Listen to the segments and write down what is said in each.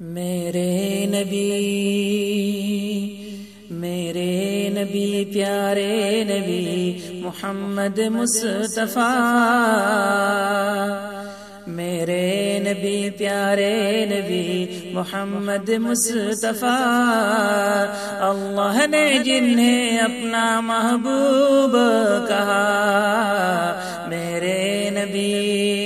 میرے نبی میرے نبی، پیارے نبی محمد مصطفیٰ، میرے نبی، پیارے نبی محمد مصطفیٰ، اللہ نے جنہیں اپنا محبوب کہا، میرے نبی۔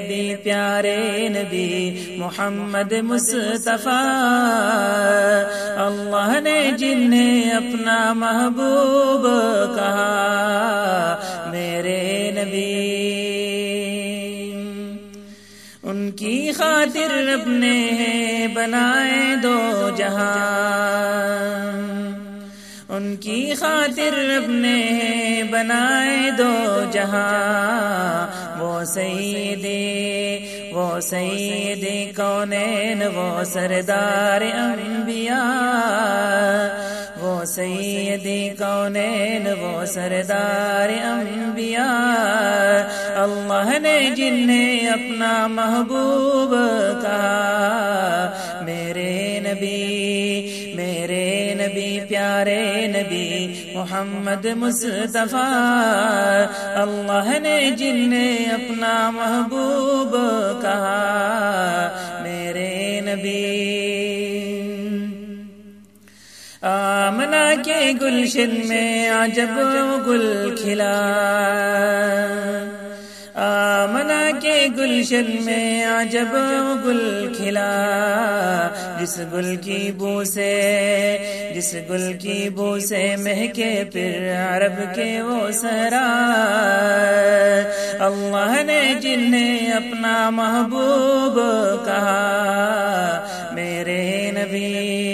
نبی، پیارے نبی محمد مصطفیٰ۔ اللہ نے جنہیں اپنا محبوب کہا، میرے نبی۔ ان کی خاطر رب نے بنائے دو جہاں۔ ان کی خاطر رب نے بنائے دو جہاں۔ وہ سعید وہ سعید کونین وہ سردار انبیاء۔ وہ سعید کونین وہ سردار انبیاء۔ اللہ نے جنہیں اپنا محبوب کہا۔ میرے نبی نبی، پیارے نبی محمد مصطفیٰ، اللہ نے جنہیں اپنا محبوب کہا، میرے نبی۔ آمنا کے گلشن میں عجب گل کھلا۔ گلشن میں عجب گل کھلا۔ جس گل کی بو سے، جس گل کی بو سے مہکے پھر عرب کے وہ سرا۔ اللہ نے جنہیں اپنا محبوب کہا، میرے نبی۔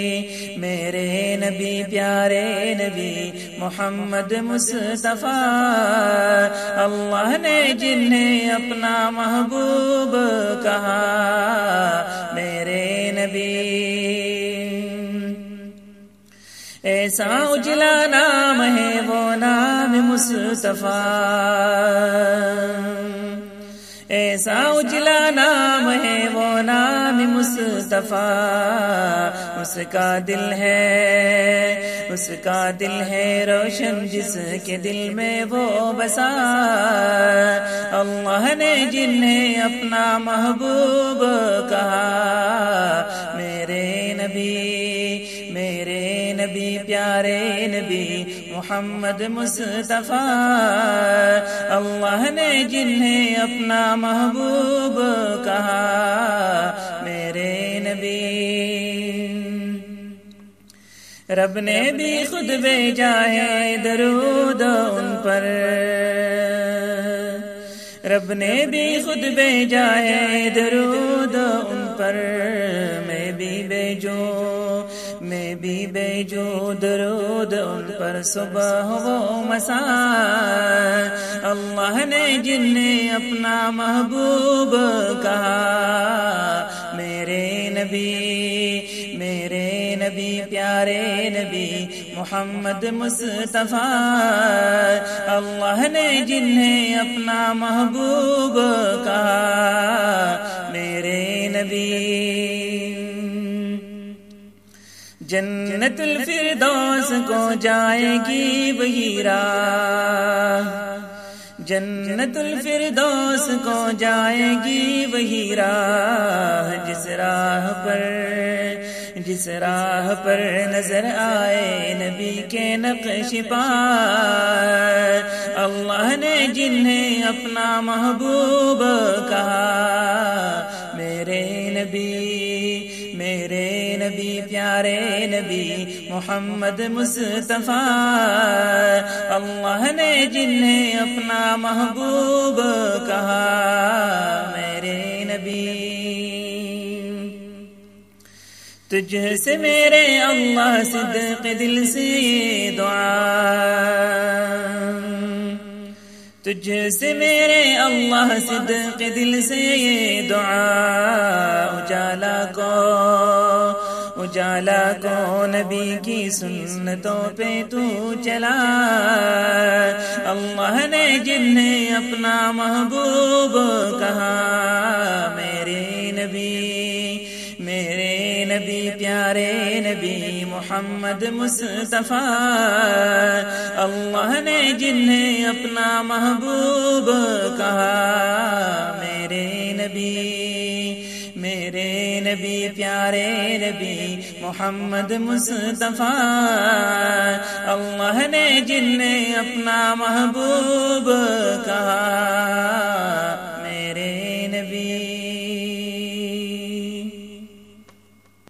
میرے نبی، پیارے نبی محمد مصطفیٰ، اللہ نے جنہیں اپنا محبوب کہا، میرے نبی۔ ایسا اجلا نام ہے وہ نام مصطفیٰ۔ ایسا اجلا نام ہے وہ نام مصطفیٰ۔ اس کا دل ہے، اس کا دل ہے روشن جس کے دل میں وہ بسا۔ اللہ نے جنہیں اپنا محبوب کہا۔ پیارے نبی محمد مصطفیٰ۔ اللہ نے جنہیں اپنا محبوب کہا، میرے نبی۔ رب نے بھی خود بھیجا ہے درود ان پر۔ رب نے بھی خود بھیجا ہے درود ان پر۔ میں بھی بھیجو میں بھی بھیجو درود ان پر صبح و مسا اللہ نے جنہیں اپنا محبوب کہا۔ میرے نبی میرے نبی، پیارے نبی محمد مصطفیٰ۔ اللہ نے جنہیں اپنا محبوب کہا۔ میرے نبی جنت الفردوس کو جائے گی وہی راہ۔ جنت الفردوس کو جائے گی وہی راہ۔ جس راہ پر، جس راہ پر نظر آئے نبی کے نقش پا۔ اللہ نے جنہیں اپنا محبوب کہا، میرے نبی نبی، پیارے نبی محمد مصطفیٰ۔ اللہ نے جنہیں اپنا محبوب کہا، میرے نبی۔ تجھ سے میرے اللہ صدق دل سے دعا۔ تجھ سے میرے اللہ صدق دل سے یہ دعا۔ اجالا کو اجالا کو نبی کی سنتوں پہ تو چلا۔ اللہ نے جنہیں اپنا محبوب کہا، میرے نبی میرے نبی، پیارے نبی محمد مصطفیٰ۔ اللہ نے جنہیں اپنا محبوب کہا۔ نبی پیارے نبی محمد مصطفیٰ۔ اللہ نے جن نے اپنا محبوب کہا میرے نبی۔